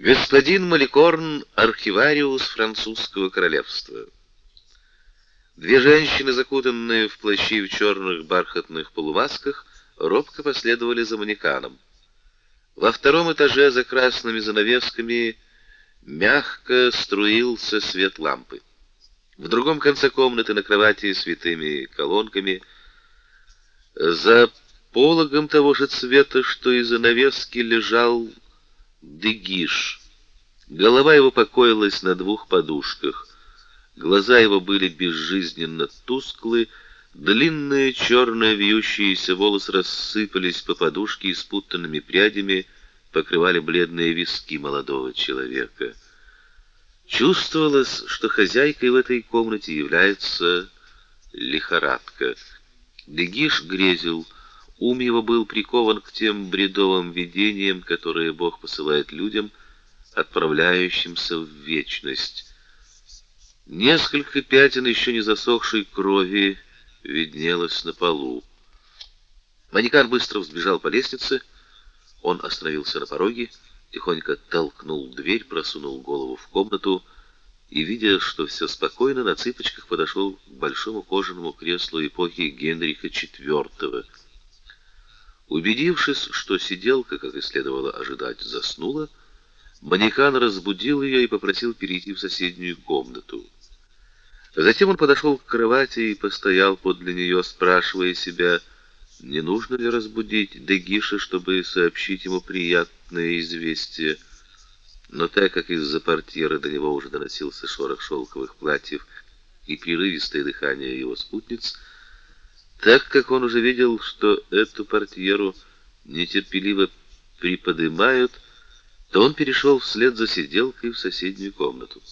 Господин Маликорн, архивариус французского королевства. Две женщины, закутанные в плащи в черных бархатных полумасках, робко последовали за манеканом. Во втором этаже за красными занавесками мягко струился свет лампы. В другом конце комнаты на кровати с витыми колонками за пологом того же цвета, что и занавески, лежал Дегиш. Голова его покоилась на двух подушках. Глаза его были безжизненно тусклы, длинные черные вьющиеся волосы рассыпались по подушке и спутанными прядями покрывали бледные виски молодого человека. Чувствовалось, что хозяйкой в этой комнате является лихорадка. Дегиш грезил Ум его был прикован к тем бредовым видениям, которые Бог посылает людям, отправляющимся в вечность. Несколько пятен еще не засохшей крови виднелось на полу. Манекар быстро взбежал по лестнице. Он остановился на пороге, тихонько толкнул дверь, просунул голову в комнату и, видя, что все спокойно, на цыпочках подошел к большому кожаному креслу эпохи Генриха IV. Убедившись, что сиделка, как и следовало ожидать, заснула, Манекан разбудил ее и попросил перейти в соседнюю комнату. Затем он подошел к кровати и постоял подле нее, спрашивая себя, не нужно ли разбудить Дегиша, чтобы сообщить ему приятное известие. Но так как из-за портьеры до него уже доносился шорох шелковых платьев и прерывистое дыхание его спутниц, так как он уже видел, что эту портьеру нетерпеливо приподнимают, то он перешел вслед за сиделкой в соседнюю комнату.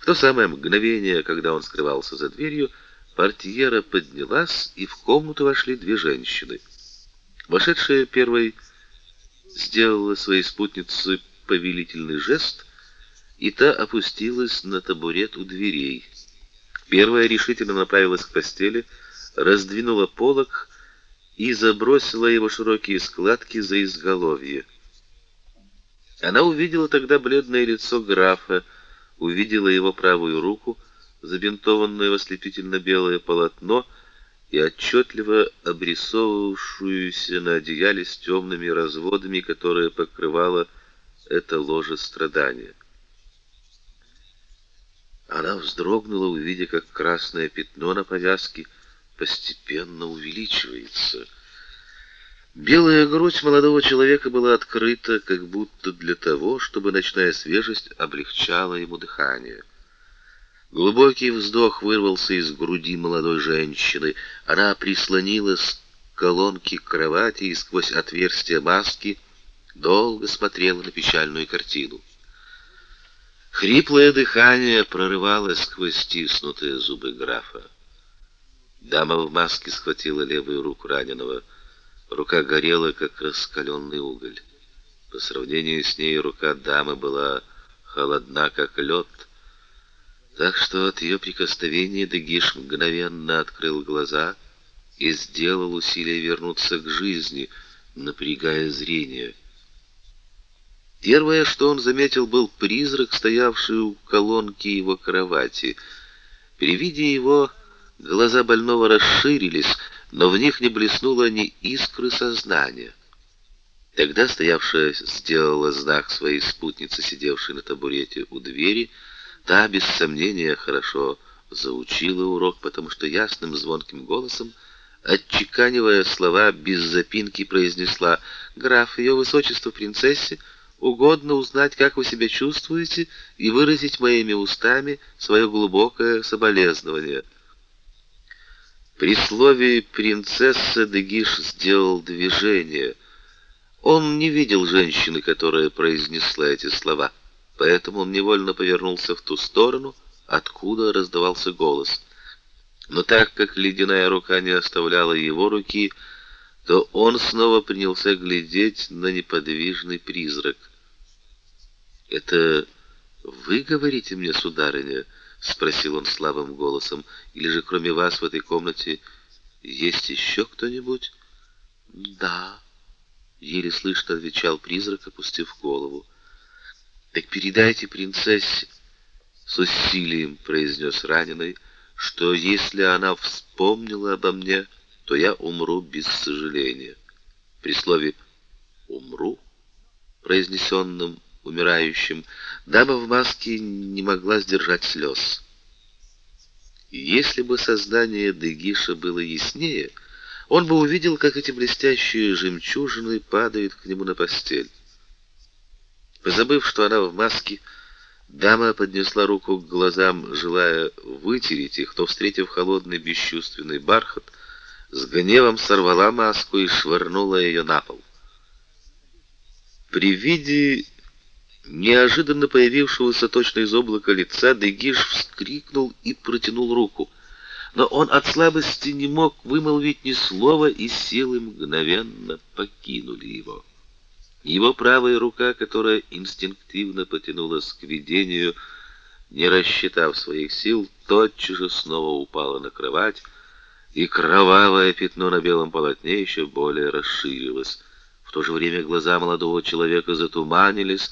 В то самое мгновение, когда он скрывался за дверью, портьера поднялась, и в комнату вошли две женщины. Вошедшая первой сделала своей спутнице повелительный жест, и та опустилась на табурет у дверей. Первая решительно направилась к постели, раздвинула полог и забросила его широкие складки за изголовье. Она увидела тогда бледное лицо графа, увидела его правую руку, забинтованную в ослепительно-белое полотно и отчетливо обрисовывавшуюся на одеяле с темными разводами, которое покрывало это ложе страдания. Она вздрогнула, увидя, как красное пятно на повязке — постепенно увеличивается. Белая грудь молодого человека была открыта, как будто для того, чтобы ночная свежесть облегчала ему дыхание. Глубокий вздох вырвался из груди молодой женщины. Она прислонилась к колонке кровати и сквозь отверстие маски долго смотрела на печальную картину. Хриплое дыхание прорывалось сквозь стиснутые зубы графа. Дама в маске схватила левую руку раненого. Рука горела, как раскаленный уголь. По сравнению с ней рука дамы была холодна, как лед, так что от ее прикосновения Дегиш мгновенно открыл глаза и сделал усилие вернуться к жизни, напрягая зрение. Первое, что он заметил, был призрак, стоявший у колонки его кровати. При виде его Глаза больного расширились, но в них не блеснуло ни искры сознания. Тогда стоявшая сделала знак своей спутнице, сидевшей на табурете у двери. Та, без сомнения, хорошо заучила урок, потому что ясным звонким голосом, отчеканивая слова без запинки, произнесла «Граф, ее высочество принцессе, угодно узнать, как вы себя чувствуете, и выразить моими устами свое глубокое соболезнование». При слове «принцесса» Дегиш сделал движение. Он не видел женщины, которая произнесла эти слова, поэтому он невольно повернулся в ту сторону, откуда раздавался голос. Но так как ледяная рука не оставляла его руки, то он снова принялся глядеть на неподвижный призрак. «Это вы говорите мне, сударыня?» Спросил он слабым голосом. Или же кроме вас в этой комнате есть еще кто-нибудь? Да, еле слышно отвечал призрак, опустив голову. Так передайте принцессе, с усилием произнес раненый, что если она вспомнила обо мне, то я умру без сожаления. При слове умру, произнесенном умирающим, дама в маске не могла сдержать слез. Если бы сознание Дегиша было яснее, он бы увидел, как эти блестящие жемчужины падают к нему на постель. Позабыв, что она в маске, дама поднесла руку к глазам, желая вытереть их, но, встретив холодный бесчувственный бархат, с гневом сорвала маску и швырнула ее на пол. При виде неожиданно появившегося точно из облака лица Дегиш вскрикнул и протянул руку. Но он от слабости не мог вымолвить ни слова, и силы мгновенно покинули его. Его правая рука, которая инстинктивно потянулась к видению, не рассчитав своих сил, тотчас же снова упала на кровать, и кровавое пятно на белом полотне еще более расширилось. В то же время глаза молодого человека затуманились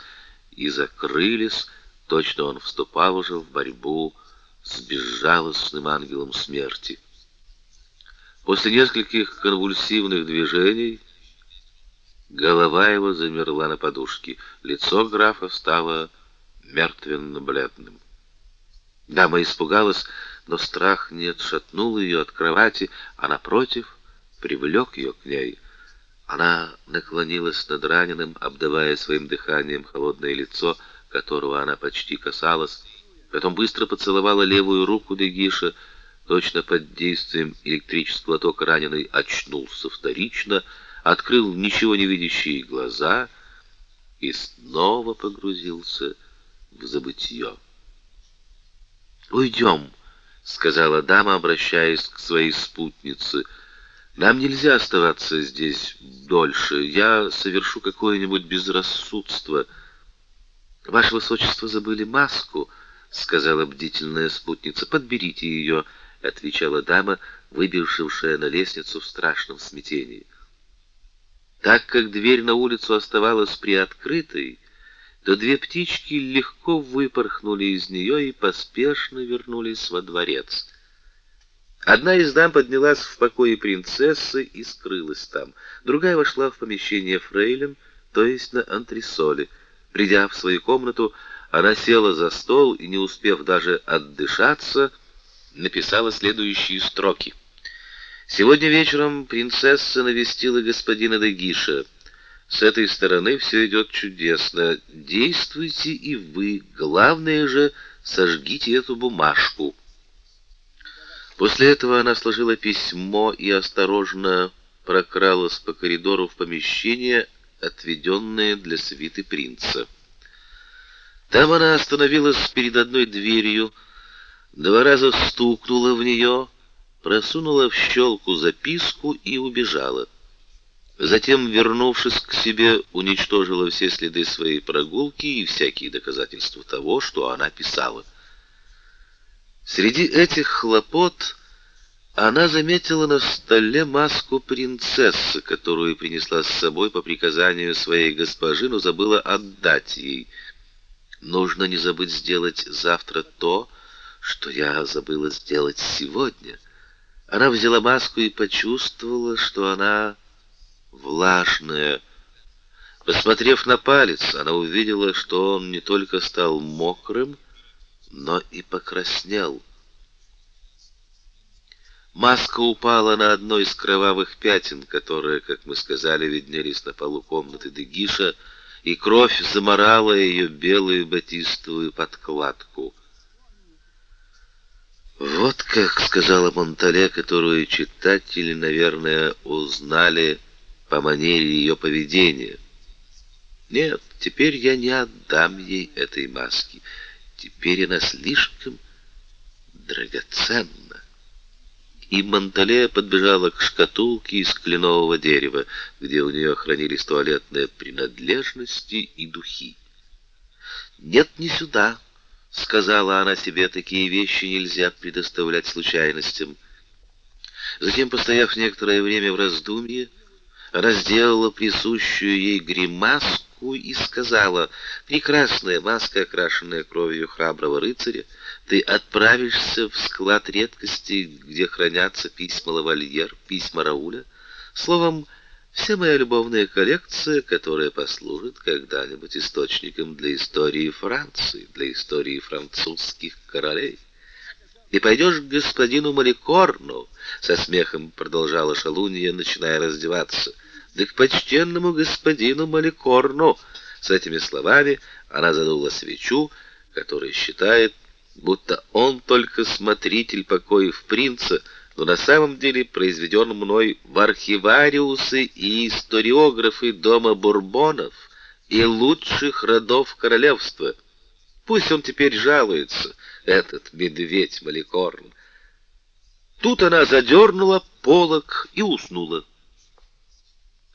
и закрылись, точно он вступал уже в борьбу с безжалостным ангелом смерти. После нескольких конвульсивных движений голова его замерла на подушке, лицо графа стало мертвенно-бледным. Дама испугалась, но страх не отшатнул ее от кровати, а напротив привлек ее к ней. Она наклонилась над раненым, обдавая своим дыханием холодное лицо, которого она почти касалась, потом быстро поцеловала левую руку Дегиша, точно под действием электрического тока раненый очнулся вторично, открыл ничего не видящие глаза и снова погрузился в забытье. «Уйдем», — сказала дама, обращаясь к своей спутнице, — нам нельзя оставаться здесь дольше. Я совершу какое-нибудь безрассудство. Ваше высочество забыли маску, сказала бдительная спутница. Подберите ее», — отвечала дама, выбежавшая на лестницу в страшном смятении. Так как дверь на улицу оставалась приоткрытой, то две птички легко выпорхнули из нее и поспешно вернулись во дворец. Одна из дам поднялась в покое принцессы и скрылась там. Другая вошла в помещение фрейлин, то есть на антресоли. Придя в свою комнату, она села за стол и, не успев даже отдышаться, написала следующие строки. Сегодня вечером принцесса навестила господина Дегиша. С этой стороны все идет чудесно. Действуйте и вы. Главное же, сожгите эту бумажку. После этого она сложила письмо и осторожно прокралась по коридору в помещение, отведенное для свиты принца. Там она остановилась перед одной дверью, два раза стукнула в нее, просунула в щелку записку и убежала. Затем, вернувшись к себе, уничтожила все следы своей прогулки и всякие доказательства того, что она писала. Среди этих хлопот она заметила на столе маску принцессы, которую принесла с собой по приказанию своей госпожи, но забыла отдать ей. Нужно не забыть сделать завтра то, что я забыла сделать сегодня. Она взяла маску и почувствовала, что она влажная. Посмотрев на палец, она увидела, что он не только стал мокрым, но и покраснел. Маска упала на одно из кровавых пятен, которые, как мы сказали, виднелись на полу комнаты Дегиша, и кровь заморала ее белую батистовую подкладку. Вот как сказала Монтале, которую читатели, наверное, узнали по манере ее поведения. Нет, теперь я не отдам ей этой маски. Теперь она слишком драгоценна. И Монтале подбежала к шкатулке из кленового дерева, где у нее хранились туалетные принадлежности и духи. "Нет, не сюда", сказала она себе, "такие вещи нельзя предоставлять случайностям". Затем, постояв некоторое время в раздумье, она сделала присущую ей гримаску маску и сказала, «Прекрасная маска, окрашенная кровью храброго рыцаря, ты отправишься в склад редкостей, где хранятся письма лавальер, письма Рауля, словом, вся моя любовная коллекция, которая послужит когда-нибудь источником для истории Франции, для истории французских королей. И пойдешь к господину Маликорну, со смехом продолжала Шалунья, начиная раздеваться. Да к почтенному господину Маликорну. С этими словами она задула свечу, которая считает, будто он только смотритель покоев принца, но на самом деле произведен мной в архивариусы и историографы дома Бурбонов и лучших родов королевства. Пусть он теперь жалуется, этот медведь Маликорн. Тут она задернула полог и уснула.